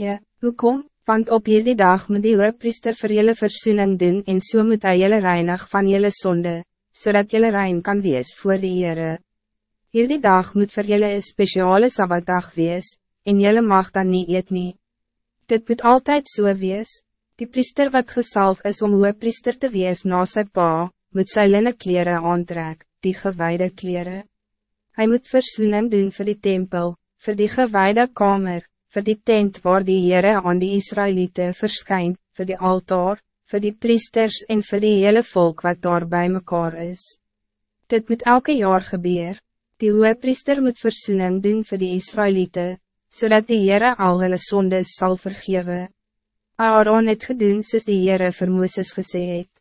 Ja, hoe kom, want op hierdie dag moet die priester vir julle versoening doen en so moet hy julle reinig van julle sonde, zodat julle rein kan wees voor die Heere. Hierdie dag moet vir julle een speciale sabbatdag wees, en julle mag dan niet eet nie. Dit moet altijd so wees, die priester wat gesalf is om priester te wees na sy pa, moet sy linne kleren aantrek, die gewijde kleren. Hij moet versoening doen voor die tempel, voor die gewijde kamer, voor die tent waar die Heere aan die Israëlieten verschijnt, voor die altaar, voor die priesters en voor die hele volk wat daar bij mekaar is. Dit moet elke jaar gebeuren. Die hoge priester moet versoening doen voor die Israëlieten, zodat die Heere al hulle sondes zal vergeven. Aaron het gedoen soos die Heere vir Mooses gesê het.